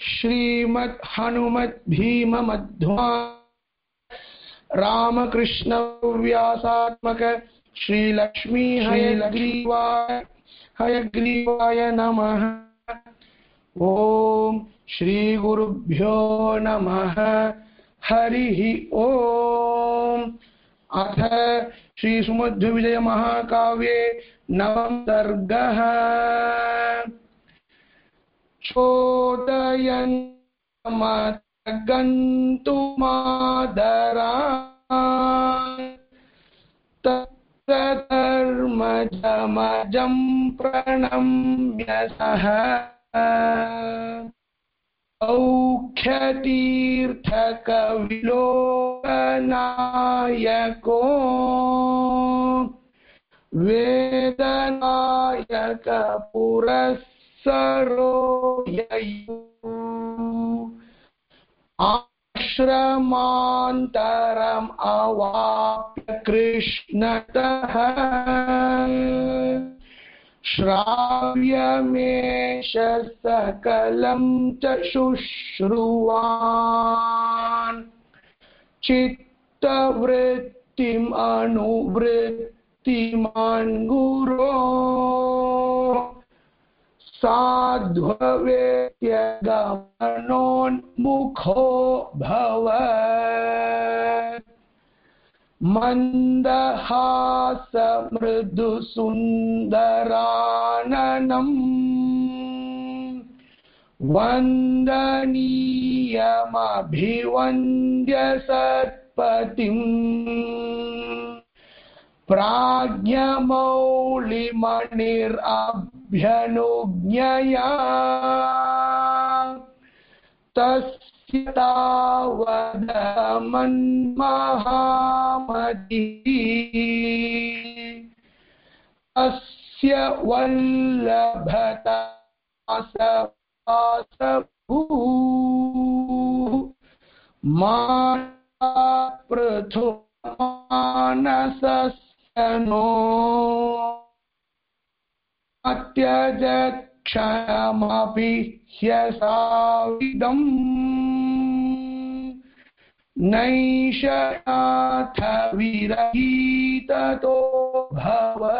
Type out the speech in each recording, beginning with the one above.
श्रीमद् हनुमत् भीम मध्वा रामकृष्ण व्यासात्मक श्रीलक्ष्मी हयग्रीवाय हयग्रीवाय नमः। ॐ श्रीगुरुभ्यो नमः। हरिः ॐ। अथ श्रीसुमध्वविजयमहाकाव्ये नवम सर्गः चोदयन् गन्तुमादरा तत्र धर्मजमजं प्रणम्य सः औख्यतीर्थकविलोकनायको वेदनायकपुरस् सरो आश्रमान्तरम् अवाप्य कृष्णतः श्राव्यमेष सकलं च शुश्रुवान्। चित्तवृत्तिम् अनुवृत्तिमान् गुरो साध्ववेत्यगमनोन्मुखो भव मन्दहासमृदुसुन्दराननम्। वन्दनीयमभिवन्द्य सत्पतिम् प्राज्ञमौलिमणिरभ्यनुज्ञया तस्य तावदमन्महामतिः अस्य वल्लभता पृथु मानसस्य नो। अत्यजक्षणमपि ह्यसाविदम्। नैषनाथ विरहीततो भव।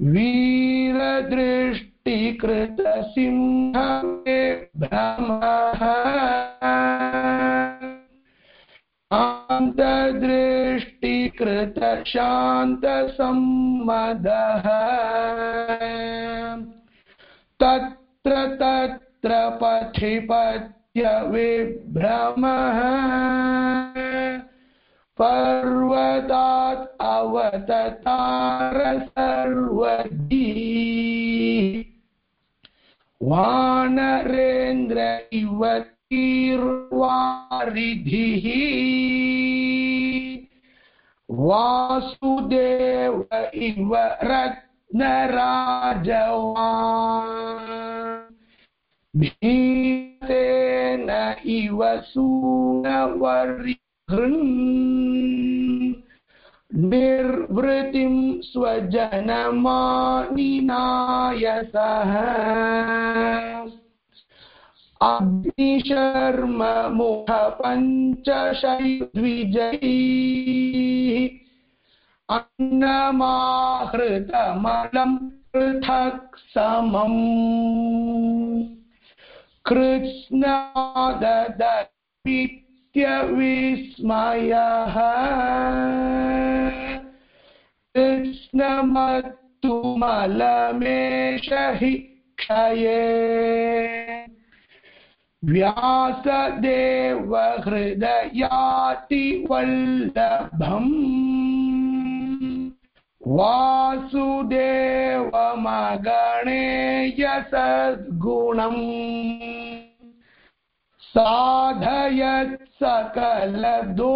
वीरदृष्टिकृतसिंहमे भ्रमः। शान्तदृष्टिकृतशान्तसम्मदः तत्र तत्र पथिपत्यविभ्रमः पर्वतात् अवततार सर्वदी वानरेन्द्र इव वारिधिः वासुदेव इव रत्नराजवान्। भीतेन इव सूनवरिहृन् निर्वृतिं स्वजनमानिनायसः अग्निशर्ममुख पञ्चशैद्विजयी अन्नमाहृतमलं पृथक् समम्। कृत्स्नाददपित्यविस्मयः कृत्स्नमत्तुमलमेष हि क्षये। व्यासदेव हृदयाति वल्लभम् वासुदेवमगणेयसद्गुणम् साधयत् सकलदोषवर्जितम्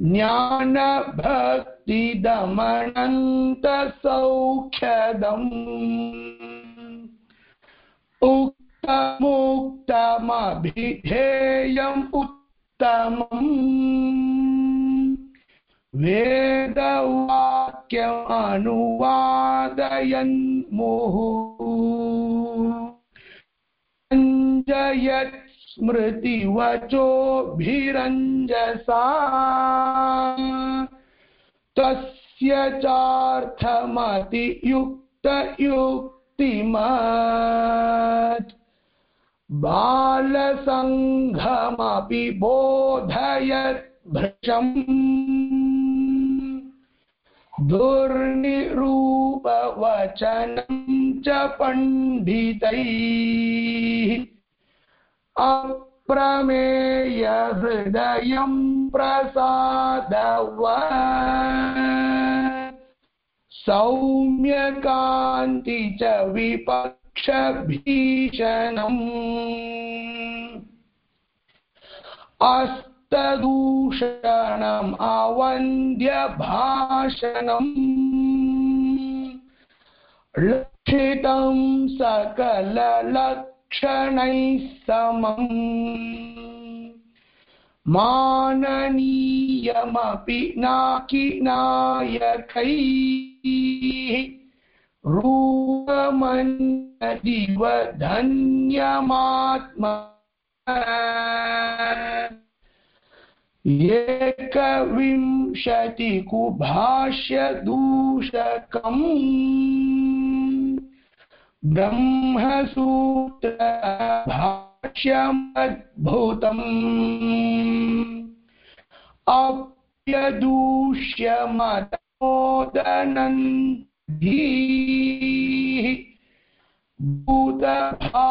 ज्ञानभक्तिदमनन्तसौख्यदम् उक्तमुक्तमभिधेयम् उत्तमम्। मुहुः। सञ्जयत् स्मृतिवचोभिरञ्जसा तस्य चार्थमतियुक्तयुक्तिमत्। बालसङ्घमपि बोधयत् भृशम्। दुर्निरूपवचनं च पण्डितैः। अप्रमेयहृदयं प्रसादव सौम्यकान्ति च विपक्षभीषणम् अस्तदूषणम् अवन्द्यभाषणम् लक्षितं सकललक्षणैः समम्। माननीयमपि नाकिनायकैः। रूपमन्यदिव धन्यमात्मा एकविंशतिकुभाष्यदूषकम् ब्रह्मसूत्रभाष्यमद्भुतम् अप्यदूष्यमतोदनन्धीः भूतभावदात्मभिः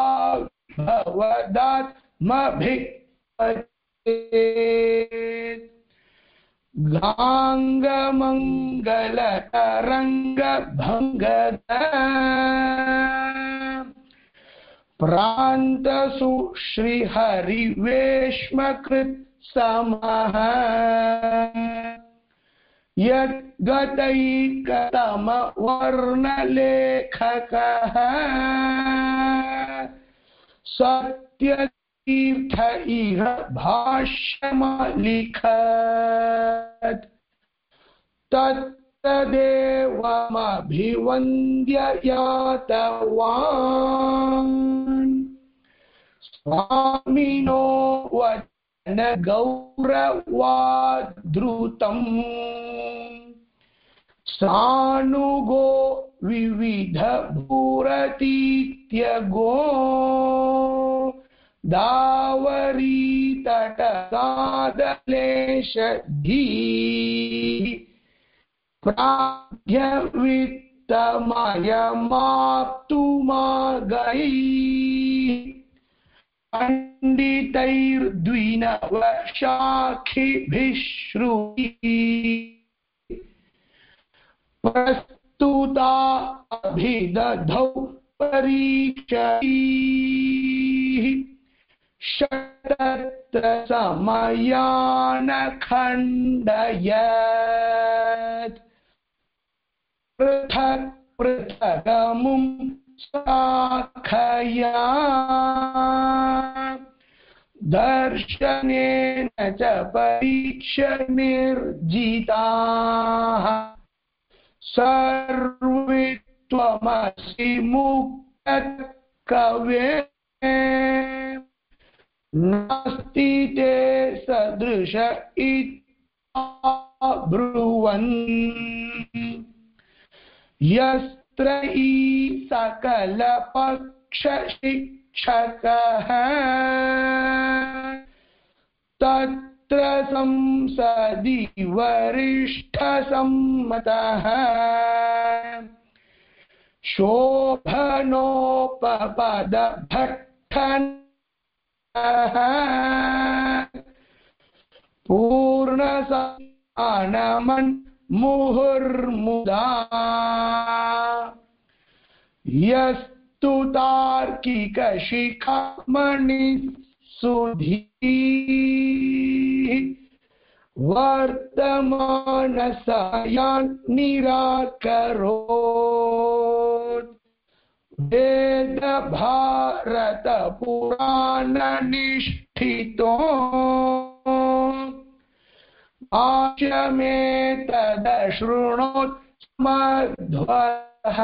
गाङ्गमङ्गलतरङ्गभङ्गद प्रान्तसु श्रीहरिवेश्मकृत् समः यद्गतैकतमवर्णलेखकः सत्य तीर्थ इह भाष्यमलिखत्। तत्तदेवमभिवन्द्य यातवान्। स्वामिनो वचन गौरवाद्रुतम्। सानुगो विविध भूरतीत्यगो दावरीतटसादलेशधी। प्राध्यवित्तमयमाप्तुमागै पण्डितैर्द्विनवशाखिभिः श्रुति प्रस्तुता अभिदधौ परीक्षैः षटत्र समयानखण्डयत् पृथक् पृथगमुं शाखया दर्शनेन च परीक्षनिर्जिताः। सर्वे त्वमसि मुक्तकवे नास्ति ते सदृश ब्रुवन् यस्त्रयी सकलपक्षशिक्षकः तत्र संसदि वरिष्ठसम्मतः शोभनोपपदभट्टन् पूर्णसानमन् मुहुर्मुदा यस्तु तार्किकशिखामणिसुधी वर्तमानसायान् निराकरोत् वेदभारतपुराणनिष्ठितो आशमेतदशृणोत् मध्वः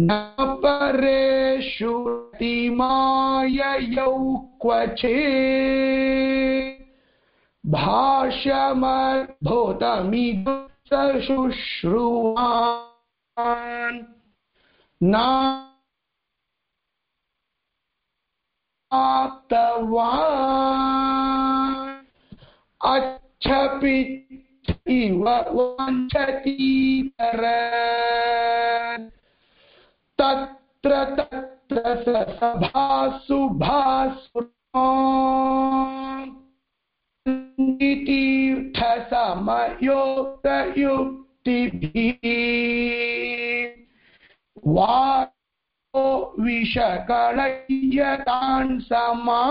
न परेषु तिमाययौ क्वचित्। भाष्यमद्भुतमिदं सशुश्रुवान् नाप्तवान्। अच्छपि इव वाञ्छति पर तत्र तत्र सभासु भासु तीर्थसमयोक्तयुक्तिभिः वायो विषकलयतान् समा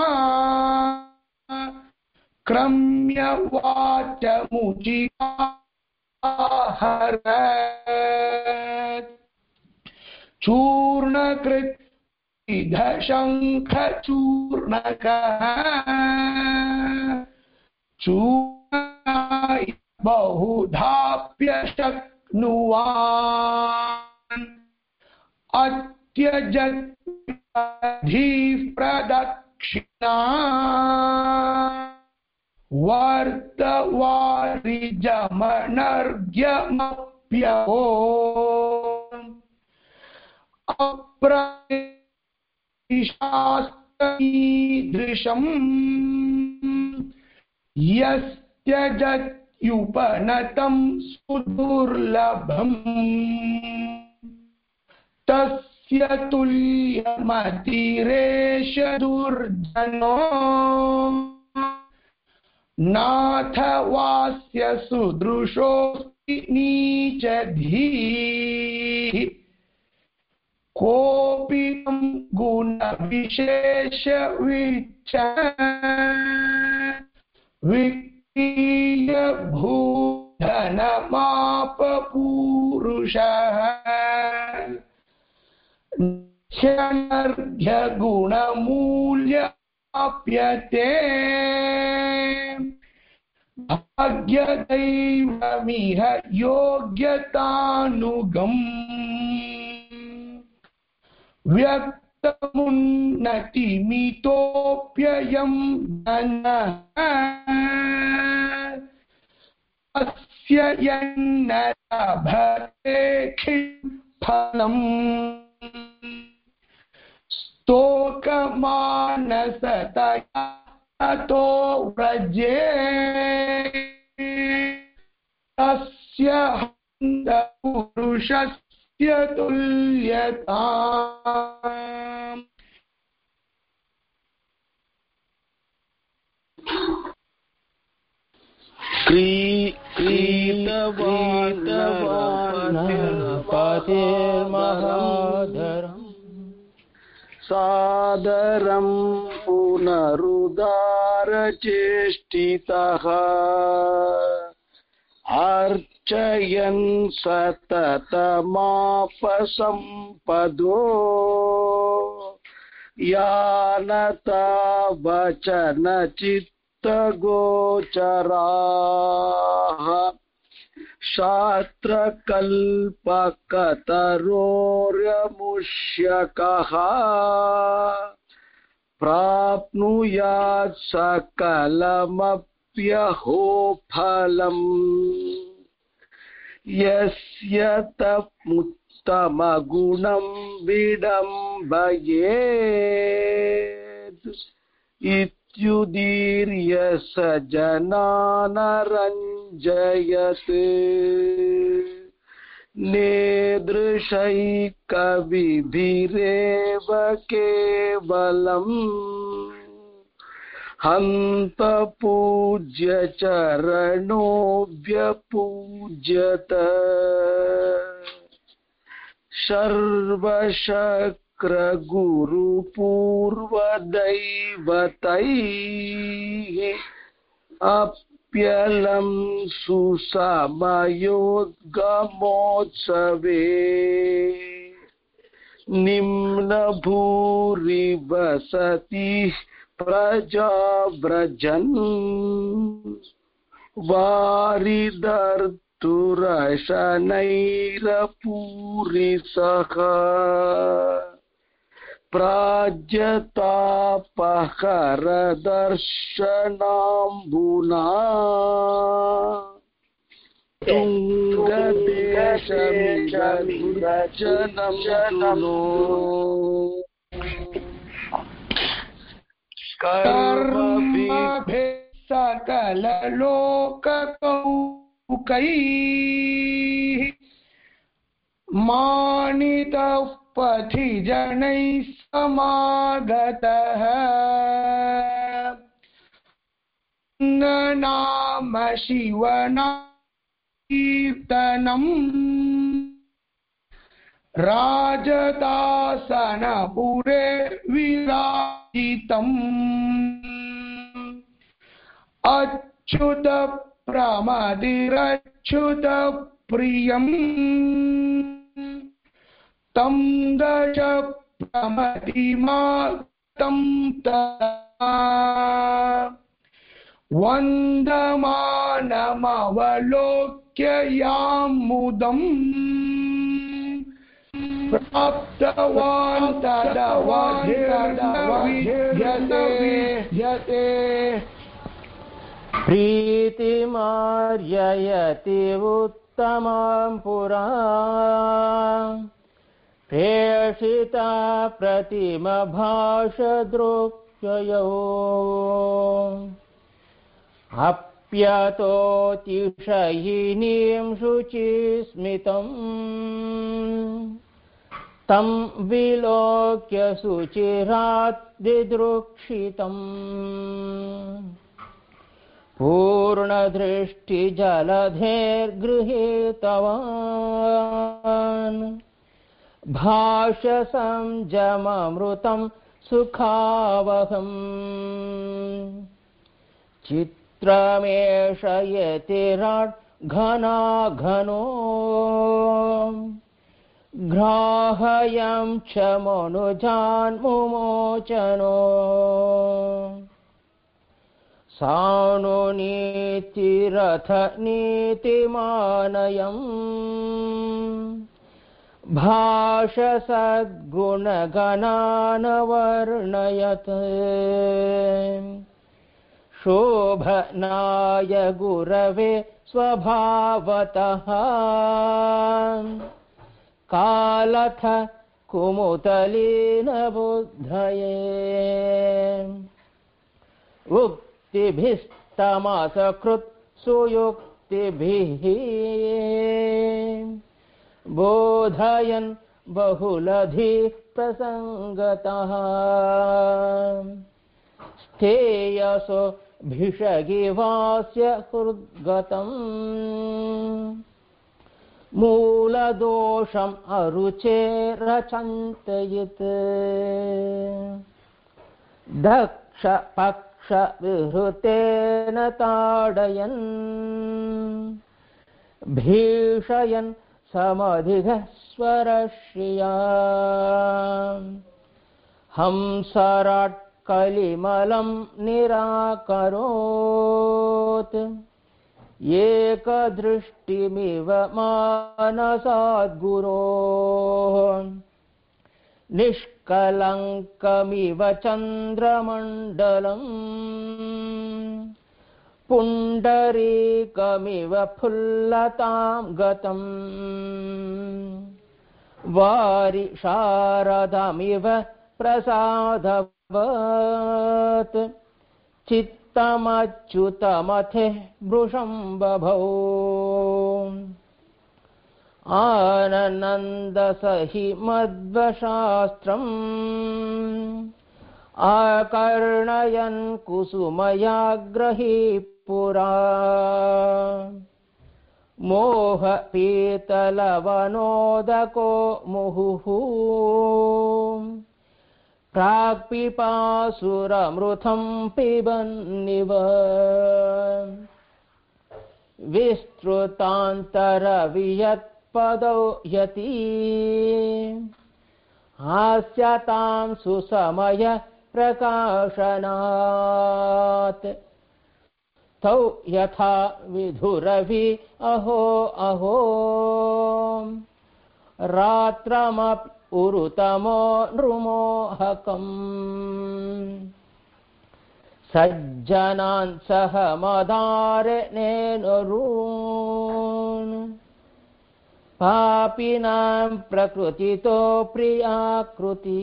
क्रम्य वाचमुचिहरत् चूर्णकृत् शङ्खचूर्णकः चूर्णाय बहुधाप्यशक्नुवान् अत्यजधीः प्रदक्षिणा वर्तवारिजमनर्घ्यमप्यहो अप्रशास्त्रीदृशम् यस्त्यजत्युपनतं सुदुर्लभम्। तस्य तुल्यमतिरेष दुर्जनो नाथ वास्य सुदृशोऽस्ति नीचधीः। कोऽपि तं गुणविशेषविच्छ विक्रीय भूधनमापपूरुषः ह्यनर्घ्यगुणमूल्याप्यते भाग्यदैवमिह योग्यतानुगम्। व्यक्तमुन्नतिमितोऽप्ययं धनः अस्य यन्न लभते फलम् स्तोकमानसतया ततो व्रजे तस्य पुरुषस्य तुल्यता क्रीतवान् सादरं पुनरुदारचेष्टितः। अर्चयन् सततमापसम्पदो यानता वचनचित्तगोचराः शास्त्रकल्पकतरोर्यमुष्यकः। प्राप्नुयात् सकलमप्यहो फलम् यस्य तमुत्तमगुणं विडम्बयेत् इत्युदीर्य स जनानरञ्जयत् नेदृशैकविभिरेव केवलम् हन्त पूज्य चरणोऽव्यपूजत सर्वशक्रगुरुपूर्वदैवतैः अप्यलं सुसमयोद्गमोत्सवे। निम्नभूरिवसतिः प्रजाव्रजन् वारिदर्तुरशनैरपूरितः प्राज्यतापहरदर्शनाम्बुना तुङ्गदेशमिगुर्जनं कर्मभिः कर्मभिः सकललोककौकैः मानितः पथि जनैः समागतः। नाम शिवनाकीर्तनम् राजदासनपुरे विराजितम् अच्युत प्रमदिरच्युत प्रियम् तं दश प्रमदिमातं तदा वन्दमानमवलोक्य यां मुदम् प्राप्तवान् तदवधिर्नविद्यते यते प्रीतिमार्ययति उत्तमां पुरा प्रेषिता प्रतिमभाषदृक्ययो अप्यतोतिशयिनीं शुचिस्मितम् तं विलोक्य शुचिरात् दिदृक्षितम् पूर्णदृष्टिजलधेर्गृहीतवान्। भाषसंजममृतं सुखावहम्। चित्रमेष यतिराट् घना घनो ग्राहयं च मनुजान्मुमोचनो सानुनीतिरथ नीतिमानयम् भाषसद्गुणगणानवर्णयत्। शोभनाय गुरवे स्वभावतः कालथ कुमुतलीन बुद्धये। उक्तिभिस्तमसकृत् सुयुक्तिभिः बोधयन् बहुलधि प्रसङ्गतः। स्थेयसो भिषगिवास्य हृद्गतम्। मूलदोषम् अरुचेरचन्तयित्। दक्षपक्षविहृतेन ताडयन्। भीषयन् समधिगः स्वरश्रिया हंसराट्कलिमलं निराकरोत्। एकदृष्टिमिव मानसाद्गुरोः। निष्कलङ्कमिव चन्द्रमण्डलम्। पुण्डरीकमिव फुल्लतां गतम्। वारि शारदमिव प्रसादवत्। चित्तमच्युतमथे भृशं बभौ। आनन्दसहि मध्वशास्त्रम् आकर्णयन् कुसुमयाग्रही पुरा। मोहपीतलवनोदको मुहुः प्राक्पिपासुरमृतं पिबन्निव। विस्तृतान्तरवियत्पदौ यती। हास्यतां सुसमय प्रकाशनात्। तौ यथा विधुरवि अहो अहो। रात्रमप् उरुतमो नृमोहकम्। सज्जनान् सह मदारणेनुरून् पापिनां प्रकृतितो प्रियाकृति।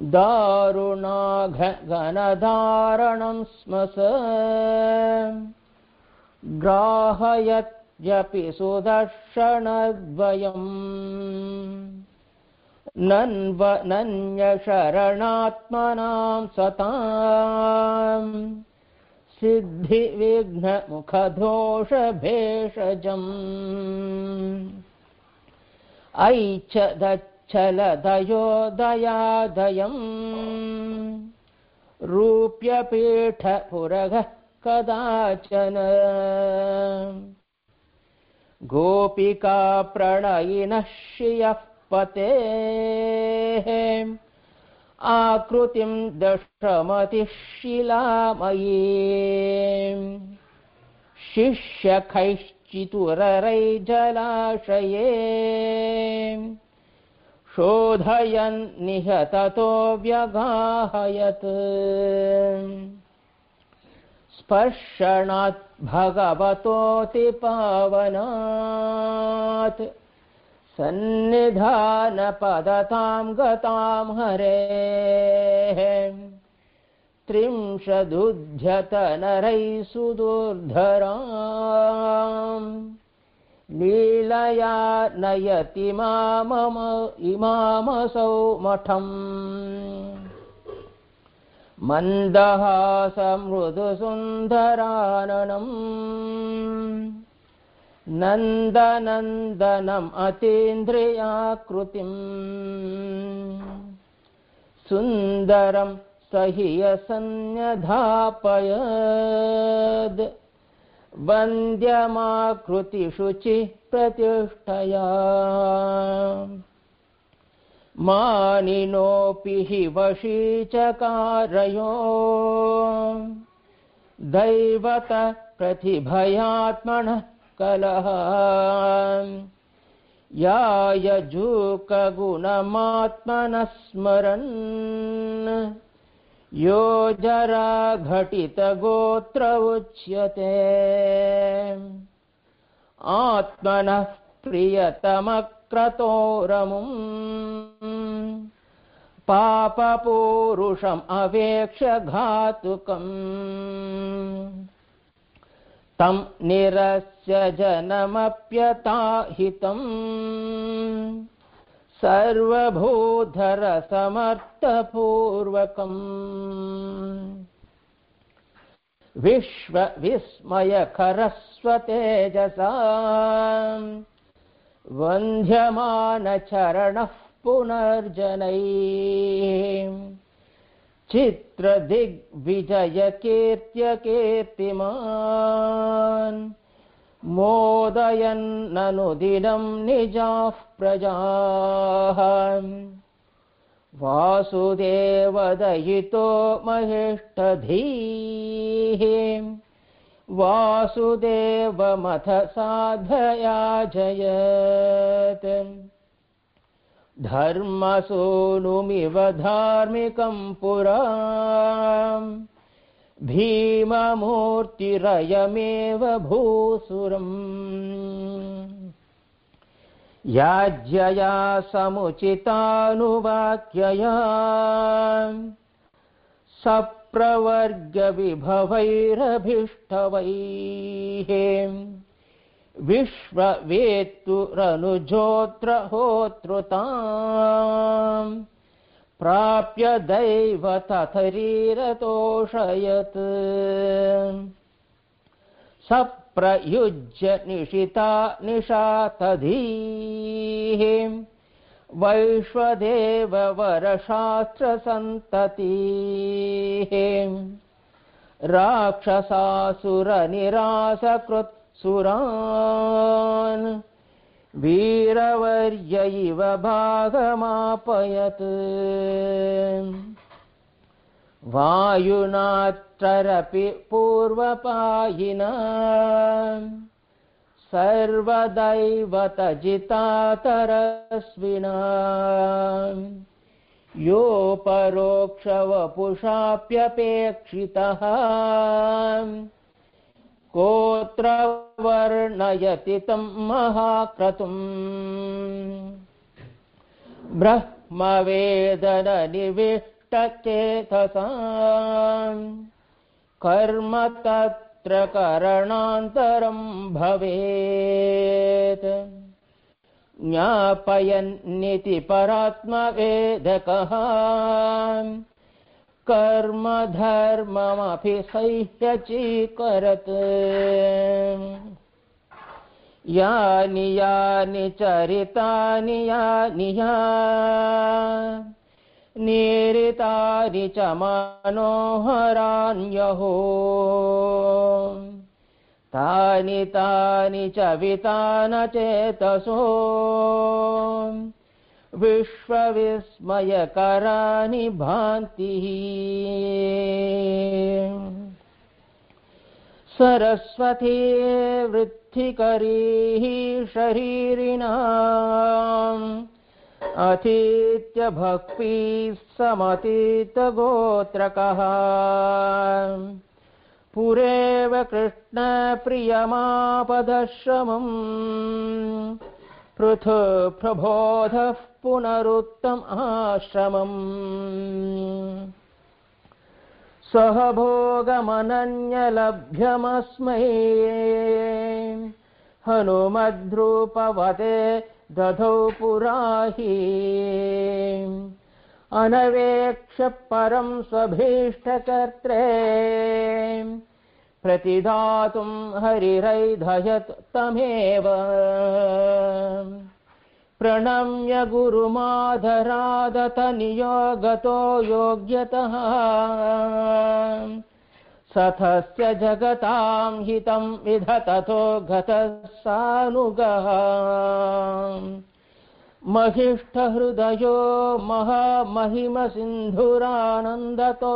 दारुणाघ घनधारणं स्म स ग्राहयत्यपि सुदर्शनद्वयम्। नन्व नन्यशरणात्मनां सताम्। सिद्धिविघ्नमुखदोषभेषजम्। ऐच्छदच्छलदयोदयादयम्। रूप्यपीठपुरगः कदाचन गोपिका प्रणयिनः श्रियः पतेः। आकृतिं दशमतिः शिलामयी। शिष्यखैश्चितुररैजलाशये शोधयन् निहततो व्यगाहयत् स्पर्शणात् भगवतोति पावनात्। सन्निधानपदतां गतां हरेः। त्रिंशदुध्यतनरैः सुदुर्धराम्। लीलया नयति मामम इमामसौ मठम् मन्दहासमृदुसुन्दराननम् नन्दनन्दनम् अतीन्द्रियाकृतिम्। सुन्दरं सह्यसन्न्यधापयद्। वन्द्यमाकृतिशुचि प्रतिष्ठया मानिनोऽपि हि वशीचकारयो। दैवत प्रतिभयात्मनः कलह। यायजूकगुणमात्मनः स्मरन्। यो जरा घटितगोत्र उच्यते। आत्मनः प्रियतमक्रतोरमुम् पापपूरुषम् अवेक्ष्य घातुकम्। तं निरस्य जनमप्यताहितम्। सर्वभूधरसमर्थपूर्वकम्। विश्वविस्मयकरस्वतेजसा। वन्ध्यमानचरणः पुनर्जनैः। चित्रदिग्विजयकीर्त्यकीर्तिमान्। मोदयन्ननुदिनं निजाः प्रजाः। वासुदेवदयितो महेष्टधीः। वासुदेवमथ साधया जयत् धर्मसूनुमिव धार्मिकं पुरा भीममूर्तिरयमेव भूसुरम्। याज्यया समुचितानुवाक्यया। विश्ववेत्तुरनुजोत्र होतृताम् प्राप्य दैव तथरीरतोषयत्। सप्रयुज्य निशिता निशातधीः वैश्वदेव वरशास्त्रसन्ततिः राक्षसासुरनिरासकृत् सुरान् वीरवर्य इव भागमापयत्। वायुनात्ररपि पूर्वपायिना सर्वदैव तजितातरस्विना योपरोक्षवपुषाप्यपेक्षितः कोत्र वर्णयति महाक्रतुम्। ब्रह्मवेदननिविष्टचेतसा कर्म तत्र करणान्तरं भवेत्। ज्ञापयन्निति परात्मवेदकः कर्मधर्ममपि सह्यचीकरत् यानि यानि चरितानि यानि या निरितानि च मनोहरान्यहो। तानि तानि च वितानचेतसो। विश्वविस्मयकराणि भान्तिः। सरस्वती वृत्तिकरीः शरीरिणाम् अतीत्य भक्ती समतीतगोत्रकः। पुरेव कृष्णप्रियमापदश्रमम् पृथु प्रबोधः पुनरुक्तम् आश्रमम्। सः भोगमनन्यलभ्यमस्मै। हनुमध्रुपवते दधौ पुराहि। अनवेक्ष्य परं स्वभीष्टकर्त्रे। प्रतिदातुं हरिरैधयत् तमेव। प्रणम्य गुरुमाधरादत नियोगतो योग्यतः सथस्य जगतां हितं विधततो गतः सानुगः महिष्ठहृदयो महामहिमसिन्धुरानन्दतो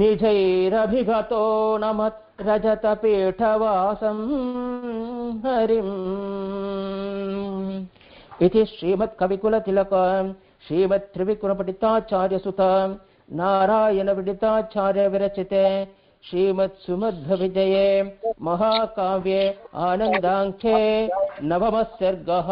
निजैरभिगतो नमत् रजतपीठवासं हरिम् इति श्रीमत्कविकुलतिलक श्रीमत्त्रिविकुलपण्डिताचार्यसुत नारायणपण्डिताचार्य विरचिते श्रीमत्सुमध्वविजये महाकाव्ये आनन्दाङ्के नवमः सर्गः